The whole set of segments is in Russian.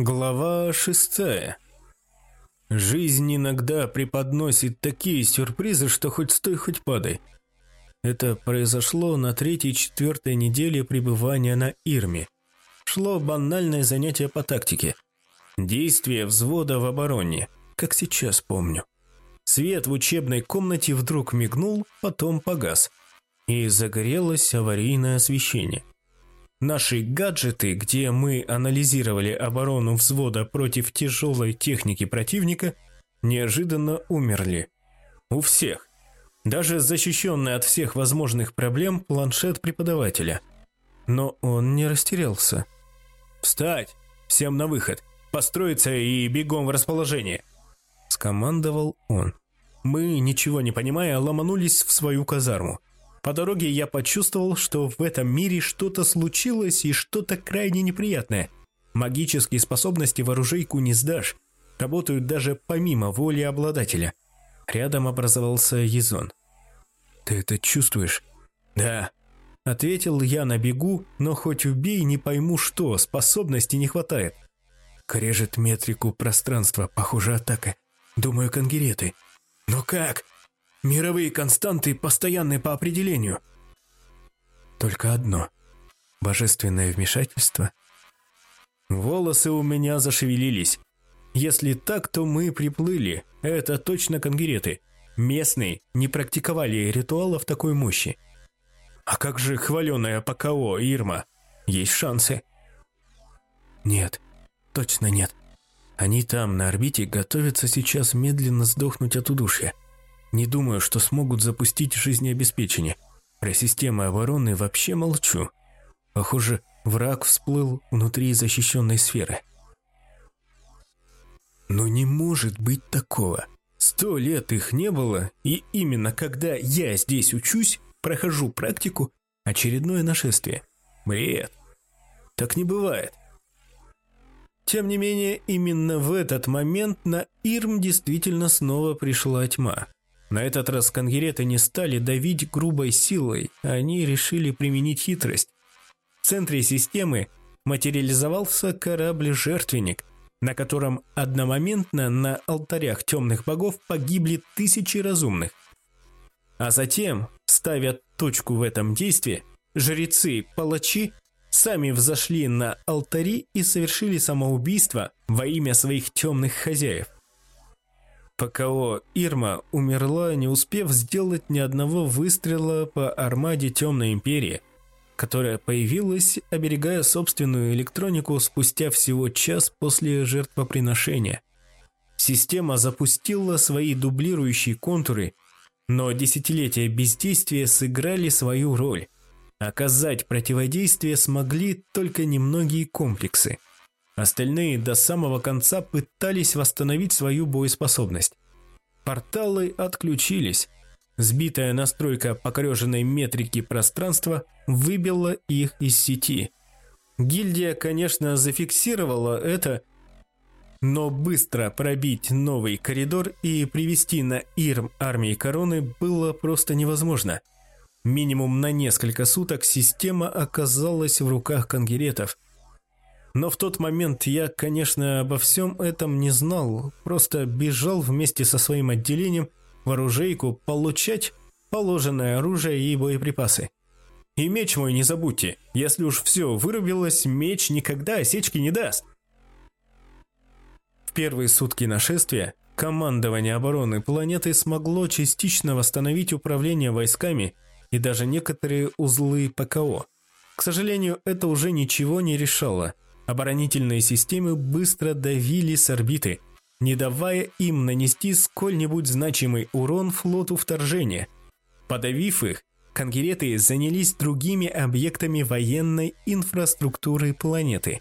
Глава шестая. Жизнь иногда преподносит такие сюрпризы, что хоть стой, хоть падай. Это произошло на третьей-четвертой неделе пребывания на Ирме. Шло банальное занятие по тактике. Действие взвода в обороне, как сейчас помню. Свет в учебной комнате вдруг мигнул, потом погас. И загорелось аварийное освещение. Наши гаджеты, где мы анализировали оборону взвода против тяжелой техники противника, неожиданно умерли. У всех. Даже защищенный от всех возможных проблем планшет преподавателя. Но он не растерялся. «Встать! Всем на выход! Построиться и бегом в расположение!» Скомандовал он. Мы, ничего не понимая, ломанулись в свою казарму. По дороге я почувствовал, что в этом мире что-то случилось и что-то крайне неприятное. Магические способности в оружейку не сдашь. Работают даже помимо воли обладателя. Рядом образовался Езон. «Ты это чувствуешь?» «Да», – ответил я на бегу, но хоть убей, не пойму что, способности не хватает. Крежет метрику пространства, похоже, атака. Думаю, конгереты. Но как? Мировые константы постоянны по определению. Только одно – божественное вмешательство. Волосы у меня зашевелились. Если так, то мы приплыли. Это точно конгереты. Местные не практиковали ритуалов такой мощи. А как же хваленая ПКО Ирма? Есть шансы? Нет, точно нет. Они там, на орбите, готовятся сейчас медленно сдохнуть от удушья. Не думаю, что смогут запустить жизнеобеспечение. Про системы обороны вообще молчу. Похоже, враг всплыл внутри защищенной сферы. Но не может быть такого. Сто лет их не было, и именно когда я здесь учусь, прохожу практику, очередное нашествие. Бред. Так не бывает. Тем не менее, именно в этот момент на Ирм действительно снова пришла тьма. На этот раз конгереты не стали давить грубой силой, они решили применить хитрость. В центре системы материализовался корабль-жертвенник, на котором одномоментно на алтарях темных богов погибли тысячи разумных. А затем, ставя точку в этом действии, жрецы-палачи сами взошли на алтари и совершили самоубийство во имя своих темных хозяев. ПКО «Ирма» умерла, не успев сделать ни одного выстрела по армаде Темной Империи, которая появилась, оберегая собственную электронику спустя всего час после жертвоприношения. Система запустила свои дублирующие контуры, но десятилетия бездействия сыграли свою роль. Оказать противодействие смогли только немногие комплексы – Остальные до самого конца пытались восстановить свою боеспособность. Порталы отключились. Сбитая настройка покореженной метрики пространства выбила их из сети. Гильдия, конечно, зафиксировала это, но быстро пробить новый коридор и привести на Ирм армии короны было просто невозможно. Минимум на несколько суток система оказалась в руках конгеретов – но в тот момент я, конечно, обо всем этом не знал, просто бежал вместе со своим отделением в оружейку получать положенное оружие и боеприпасы. И меч мой не забудьте, если уж все вырубилось, меч никогда осечки не даст. В первые сутки нашествия командование обороны планеты смогло частично восстановить управление войсками и даже некоторые узлы ПКО. К сожалению, это уже ничего не решало – Оборонительные системы быстро давили с орбиты, не давая им нанести сколь-нибудь значимый урон флоту вторжения. Подавив их, конгереты занялись другими объектами военной инфраструктуры планеты.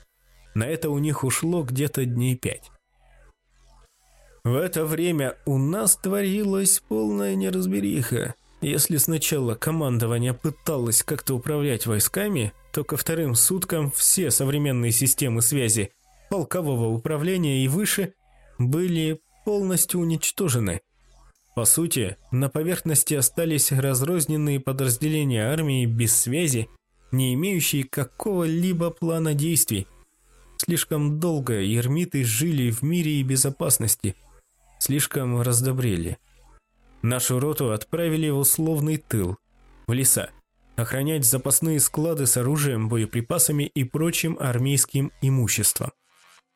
На это у них ушло где-то дней пять. В это время у нас творилась полная неразбериха. Если сначала командование пыталось как-то управлять войсками, то ко вторым суткам все современные системы связи полкового управления и выше были полностью уничтожены. По сути, на поверхности остались разрозненные подразделения армии без связи, не имеющие какого-либо плана действий. Слишком долго ермиты жили в мире и безопасности, слишком раздобрели. Нашу роту отправили в условный тыл, в леса, охранять запасные склады с оружием, боеприпасами и прочим армейским имуществом.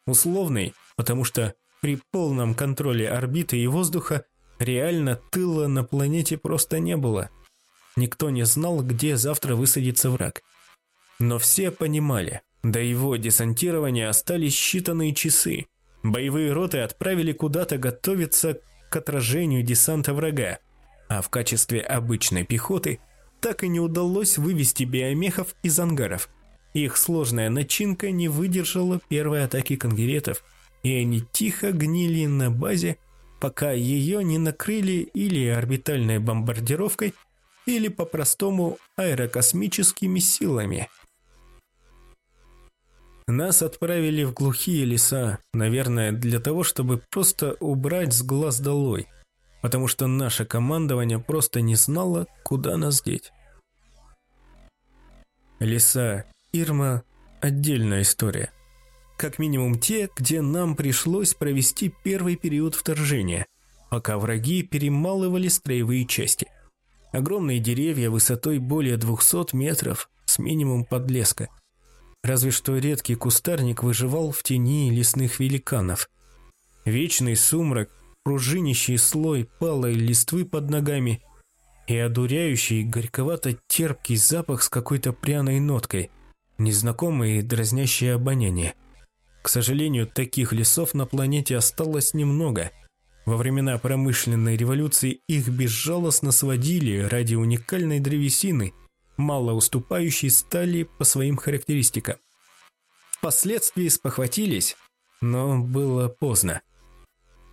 Условный, потому что при полном контроле орбиты и воздуха реально тыла на планете просто не было. Никто не знал, где завтра высадится враг. Но все понимали, до его десантирования остались считанные часы. Боевые роты отправили куда-то готовиться к отражению десанта врага, а в качестве обычной пехоты так и не удалось вывести биомехов из ангаров. Их сложная начинка не выдержала первой атаки конгеретов, и они тихо гнили на базе, пока ее не накрыли или орбитальной бомбардировкой, или по-простому аэрокосмическими силами – нас отправили в глухие леса, наверное, для того, чтобы просто убрать с глаз долой, потому что наше командование просто не знало, куда нас деть. Леса Ирма – отдельная история. Как минимум те, где нам пришлось провести первый период вторжения, пока враги перемалывали строевые части. Огромные деревья высотой более 200 метров с минимум подлеска – Разве что редкий кустарник выживал в тени лесных великанов. Вечный сумрак, пружинищий слой палой листвы под ногами и одуряющий горьковато-терпкий запах с какой-то пряной ноткой, незнакомое и дразнящее обоняние. К сожалению, таких лесов на планете осталось немного. Во времена промышленной революции их безжалостно сводили ради уникальной древесины – мало уступающей стали по своим характеристикам. Впоследствии спохватились, но было поздно.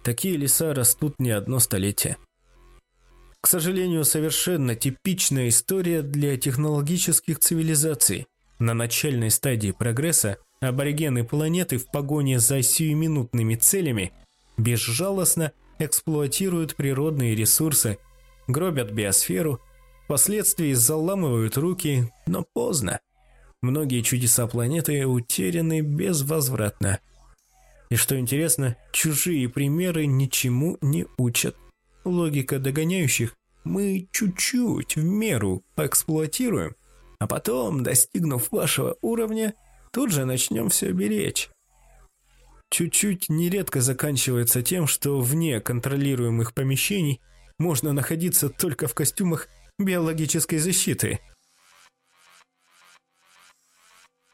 Такие леса растут не одно столетие. К сожалению, совершенно типичная история для технологических цивилизаций. На начальной стадии прогресса аборигены планеты в погоне за сиюминутными целями безжалостно эксплуатируют природные ресурсы, гробят биосферу Впоследствии заламывают руки, но поздно. Многие чудеса планеты утеряны безвозвратно. И что интересно, чужие примеры ничему не учат. Логика догоняющих мы чуть-чуть в меру поэксплуатируем, а потом, достигнув вашего уровня, тут же начнем все беречь. Чуть-чуть нередко заканчивается тем, что вне контролируемых помещений можно находиться только в костюмах биологической защиты.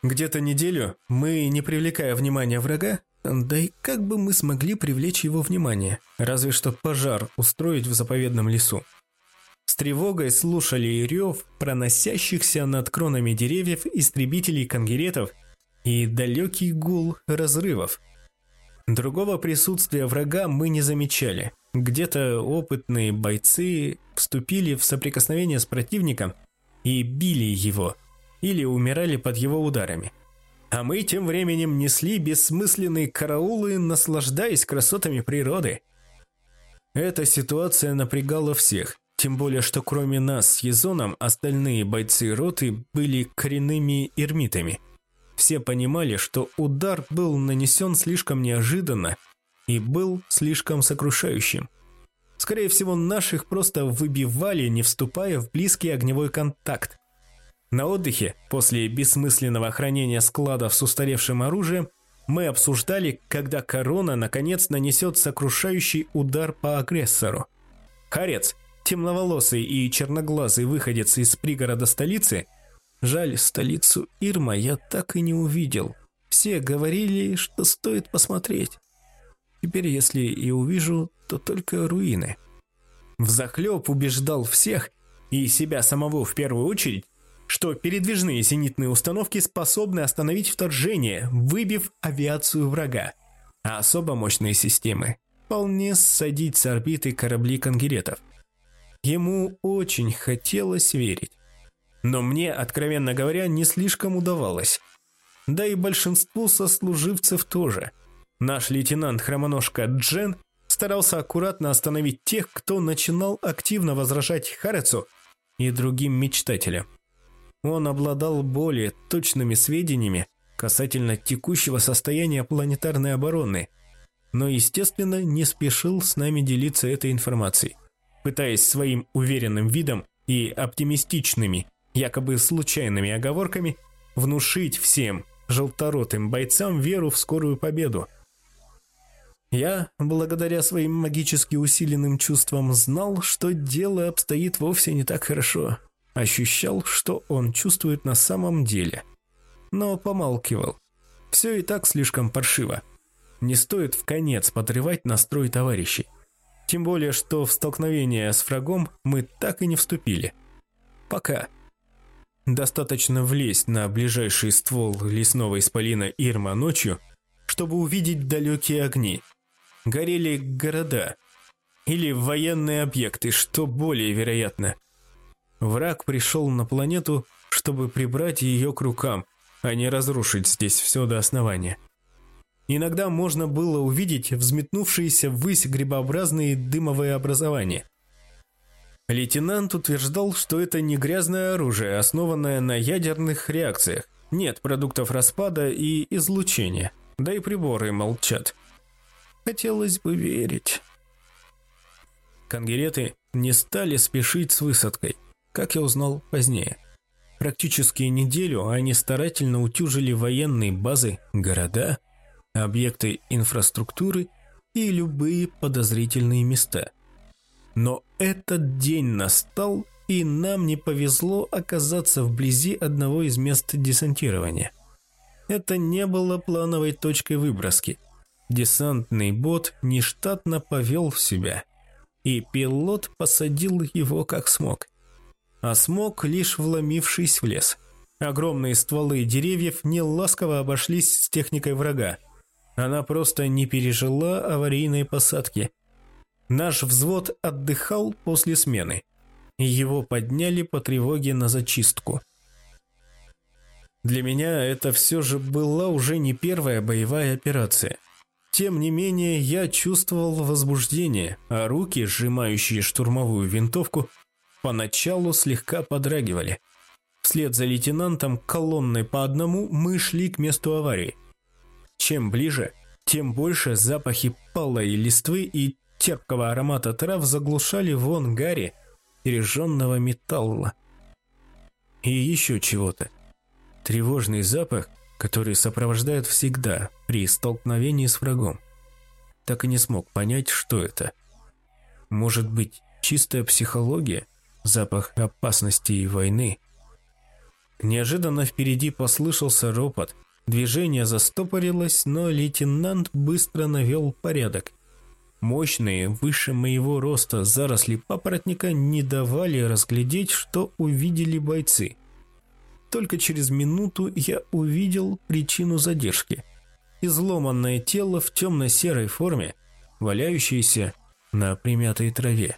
Где-то неделю мы, не привлекая внимания врага, да и как бы мы смогли привлечь его внимание, разве что пожар устроить в заповедном лесу. С тревогой слушали рев проносящихся над кронами деревьев истребителей конгеретов и далекий гул разрывов. Другого присутствия врага мы не замечали – где-то опытные бойцы вступили в соприкосновение с противником и били его, или умирали под его ударами. А мы тем временем несли бессмысленные караулы, наслаждаясь красотами природы. Эта ситуация напрягала всех, тем более, что кроме нас с Езоном, остальные бойцы роты были коренными эрмитами. Все понимали, что удар был нанесен слишком неожиданно и был слишком сокрушающим. Скорее всего, наших просто выбивали, не вступая в близкий огневой контакт. На отдыхе, после бессмысленного хранения складов с устаревшим оружием, мы обсуждали, когда корона наконец нанесет сокрушающий удар по агрессору. Харец, темноволосый и черноглазый выходец из пригорода столицы, жаль, столицу Ирма я так и не увидел. Все говорили, что стоит посмотреть. Теперь, если и увижу, то только руины. Взахлеб убеждал всех, и себя самого в первую очередь, что передвижные зенитные установки способны остановить вторжение, выбив авиацию врага, а особо мощные системы вполне ссадить с орбиты корабли конгеретов. Ему очень хотелось верить. Но мне, откровенно говоря, не слишком удавалось. Да и большинству сослуживцев тоже – Наш лейтенант-хромоножка Джен старался аккуратно остановить тех, кто начинал активно возражать Харецу и другим мечтателям. Он обладал более точными сведениями, касательно текущего состояния планетарной обороны, но, естественно, не спешил с нами делиться этой информацией, пытаясь своим уверенным видом и оптимистичными, якобы случайными оговорками внушить всем желторотым бойцам веру в скорую победу. Я, благодаря своим магически усиленным чувствам, знал, что дело обстоит вовсе не так хорошо. Ощущал, что он чувствует на самом деле. Но помалкивал. Все и так слишком паршиво. Не стоит в конец подрывать настрой товарищей. Тем более, что в столкновение с врагом мы так и не вступили. Пока. Достаточно влезть на ближайший ствол лесного исполина Ирма ночью, чтобы увидеть далекие огни. Горели города. Или военные объекты, что более вероятно. Враг пришел на планету, чтобы прибрать ее к рукам, а не разрушить здесь все до основания. Иногда можно было увидеть взметнувшиеся ввысь грибообразные дымовые образования. Лейтенант утверждал, что это не грязное оружие, основанное на ядерных реакциях. Нет продуктов распада и излучения. Да и приборы молчат. Хотелось бы верить. Конгереты не стали спешить с высадкой, как я узнал позднее. Практически неделю они старательно утюжили военные базы, города, объекты инфраструктуры и любые подозрительные места – но этот день настал, и нам не повезло оказаться вблизи одного из мест десантирования. Это не было плановой точкой выброски. Десантный бот нештатно повел в себя, и пилот посадил его как смог. А смог, лишь вломившись в лес. Огромные стволы деревьев не ласково обошлись с техникой врага. Она просто не пережила аварийной посадки – Наш взвод отдыхал после смены, его подняли по тревоге на зачистку. Для меня это все же была уже не первая боевая операция. Тем не менее, я чувствовал возбуждение, а руки, сжимающие штурмовую винтовку, поначалу слегка подрагивали. Вслед за лейтенантом колонной по одному мы шли к месту аварии. Чем ближе, тем больше запахи палой листвы и терпкого аромата трав заглушали вон гари пережженного металла. И еще чего-то. Тревожный запах, который сопровождает всегда при столкновении с врагом. Так и не смог понять, что это. Может быть, чистая психология? Запах опасности и войны? Неожиданно впереди послышался ропот. Движение застопорилось, но лейтенант быстро навел порядок – Мощные, выше моего роста заросли папоротника не давали разглядеть, что увидели бойцы. Только через минуту я увидел причину задержки. Изломанное тело в темно-серой форме, валяющееся на примятой траве.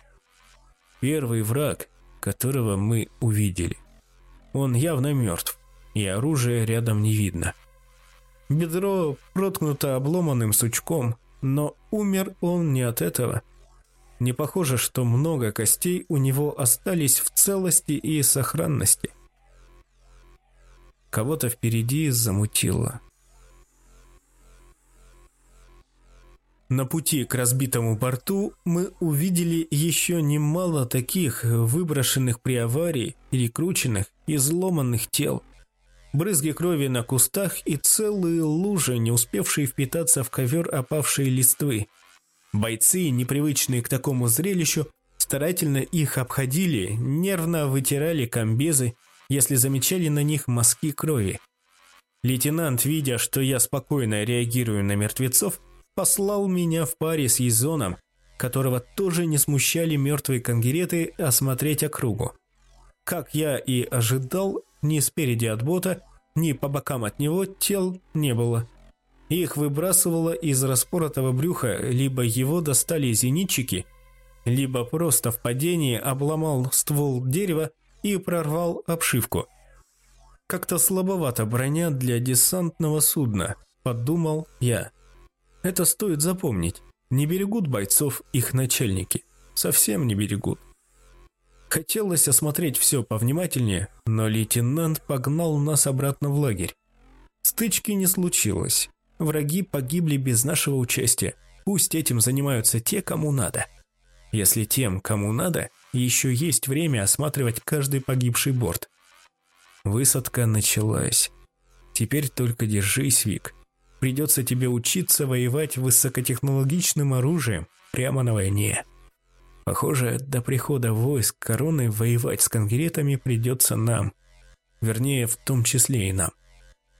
Первый враг, которого мы увидели. Он явно мертв, и оружия рядом не видно. Бедро проткнуто обломанным сучком, но умер он не от этого. Не похоже, что много костей у него остались в целости и сохранности. Кого-то впереди замутило. На пути к разбитому борту мы увидели еще немало таких выброшенных при аварии, перекрученных, изломанных тел – брызги крови на кустах и целые лужи, не успевшие впитаться в ковер опавшей листвы. Бойцы, непривычные к такому зрелищу, старательно их обходили, нервно вытирали комбезы, если замечали на них мазки крови. Лейтенант, видя, что я спокойно реагирую на мертвецов, послал меня в паре с Езоном, которого тоже не смущали мертвые конгереты осмотреть округу. Как я и ожидал, ни спереди от бота, ни по бокам от него тел не было. Их выбрасывало из распоротого брюха, либо его достали зенитчики, либо просто в падении обломал ствол дерева и прорвал обшивку. Как-то слабовато броня для десантного судна, подумал я. Это стоит запомнить. Не берегут бойцов их начальники. Совсем не берегут. Хотелось осмотреть все повнимательнее, но лейтенант погнал нас обратно в лагерь. Стычки не случилось. Враги погибли без нашего участия. Пусть этим занимаются те, кому надо. Если тем, кому надо, еще есть время осматривать каждый погибший борт. Высадка началась. Теперь только держись, Вик. Придется тебе учиться воевать высокотехнологичным оружием прямо на войне. Похоже, до прихода войск короны воевать с конгретами придется нам. Вернее, в том числе и нам.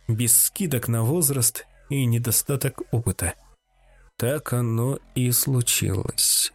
Без скидок на возраст и недостаток опыта. Так оно и случилось.